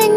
นั่ง